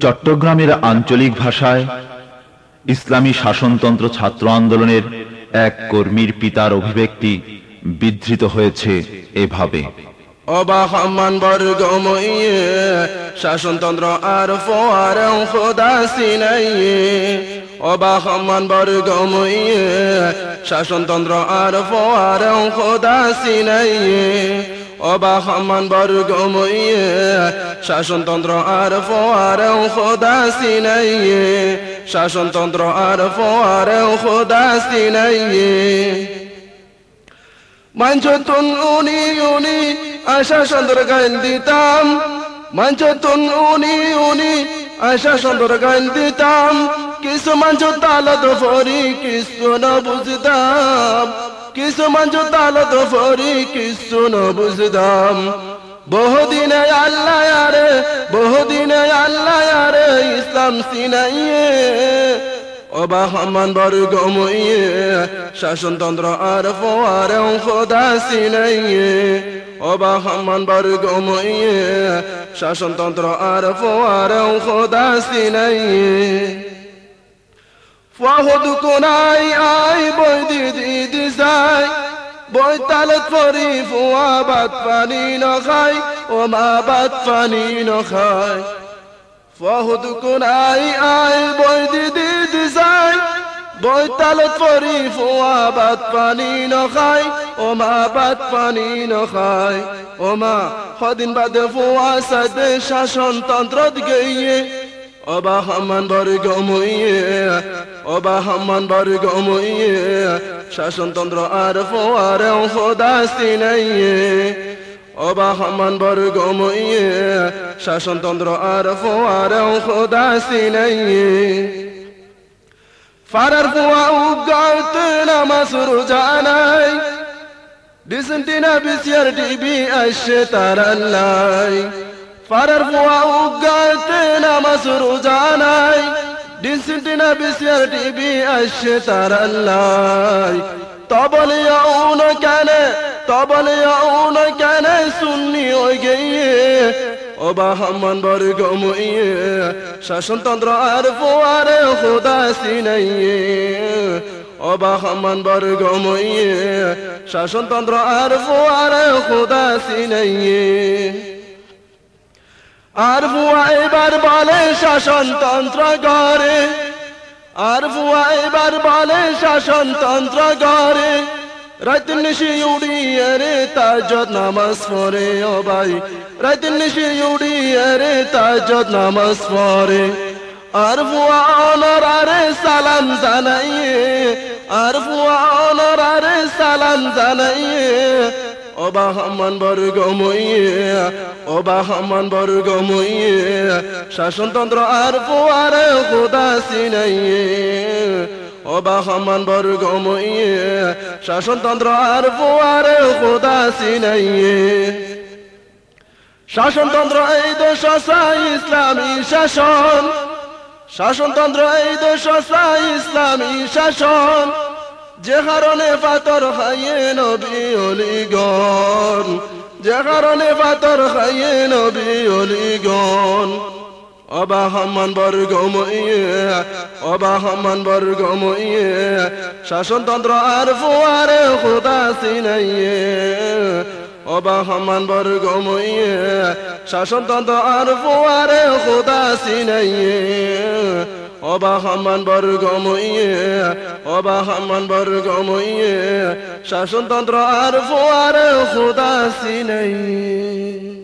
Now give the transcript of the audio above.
চট্টগ্রামের আঞ্চলিক ভাষায় ইসলামী শাসনতন্ত্র ছাত্র আন্দোলনের এক কর্মীর পিতার অভিব্যক্তি বিধৃত হয়েছে এভাবে। অবাক মান বর্গমইয়ে শাসনতন্ত্র আর ফোয়ারেও খোদা সিনাইয়ে। অবাক মান বর্গমইয়ে শাসনতন্ত্র আর ফোয়ারেও খোদা সিনাইয়ে। অবাক মান বর্গমইয়ে শাসনতন্ত্র আর ফোয়ারেও খোদা শাসনতন্ত্র আর ফোয়ারেও খোদা সিনাইয়ে। মঞ্চতুন উনি উনি আশা সুন্দর গান দিতাম। মঞ্চতুন উনি উনি আশা সুন্দর গান দিতাম। কিছু মঞ্চ তালত ফরি কিছু ন বুঝতাম। কিছু মঞ্চ তালত ফরি কিছু ন বুঝতাম। বহুদিনে আল্লাহ আরে, বহুদিনে আল্লাহ আরে, ইসলাম সিনাইয়ে। অবাহমান বর্গমইয়ে শাসনতন্ত্র আর ফোয়ারেও খোদা সিনাইয়ে। অবাহমান বর্গমইয়ে শাসনতন্ত্র আর ফোয়ারেও খোদা সিনাইয়ে। ফাহুদ কোনাই আই বই দিদি দিসাই বই তালত ফরি ফুয়া বাত পানি নখাই ও মা বাত পানি নখাই ফাহুদ কোনাই আই বই দিদি দিসাই বই তালত ফরি ফুয়া বাত পানি নখাই ও মা বাত পানি নখাই ও মা সদিন বাদে ফুয়া সাদে শাসনতন্ত্র গিয়ে অবা হামান বর্গমইয়ে অবা হামান বর্গমইয়ে শাসনতন্ত্র আর ফোয়ারেও খোদা সিনাইয়ে। অবা হামান বর্গমইয়ে শাসনতন্ত্র আর ফোয়ারেও খোদা সিনাইয়ে। ফারার ফুয়া উগাতে নামাজ রোজানাই ডিসেন্টিনা বিসিয়ার টিভি আসে তার আল্লাহ ফারার ফুয়া উগাতে নামাজ রোজানাই ডিসেন্টিনা বিসিয়ার টিভি আসে তার আল্লাহ তবলে উন কেন তবলে উন কেন সুন্নি ওই গিয়ে অবাহমান বর্গমইয়ে শাসনতন্ত্র আর ফোয়ারে খোদা সিনাইয়ে। অবাহমান বর্গমইয়ে শাসনতন্ত্র আর ফোয়ারে খোদা সিনাইয়ে। আর ফুয়া এবার বলে শাসনতন্ত্র গড়ে, আর ফুয়া এবার বলে শাসনতন্ত্র গড়ে। রাত নিশি উড়িয়ে রে তাজত নামাজ পড়ে, ও ভাই। রাত নিশি উড়িয়ে রে তাজত নামাজ পড়ে। আর ফুয়া অনরারে সালাম জানাইয়ে। আর ফুয়া অনরারে সালাম জানাইয়ে। অবাহমান বর্গমইয়ে অবাহমান বর্গমইয়ে শাসনতন্ত্র আর ফুয়ারে খোদা সিনাইয়ে। অবাহমান বর্গমইয়ে শাসনতন্ত্র আর ফুয়ারে খোদা সিনাইয়ে। শাসনতন্ত্র এই দেশ ইসলামী শাসন। শাসনতন্ত্র এই দেশ ইসলামী শাসন। যে কারণে পাতর খাইয়ে নবী অলিগণ, যে কারণে পাতর খাইয়ে নবী অলিগণ। অবাহমান বর্গমইয়ে অবাহমান বর্গমইয়ে শাসনতন্ত্র আর ফুয়ারে খোদা সিনাইয়ে অবাহমান বর্গমইয়ে শাসনতন্ত্র আর ফুয়ারে খোদা সিনাইয়ে অবাহমান বর্গমইয়ে অবাহমান বর্গমইয়ে শাসনতন্ত্র আর ফোয়ারে খোদা সিনাইয়ে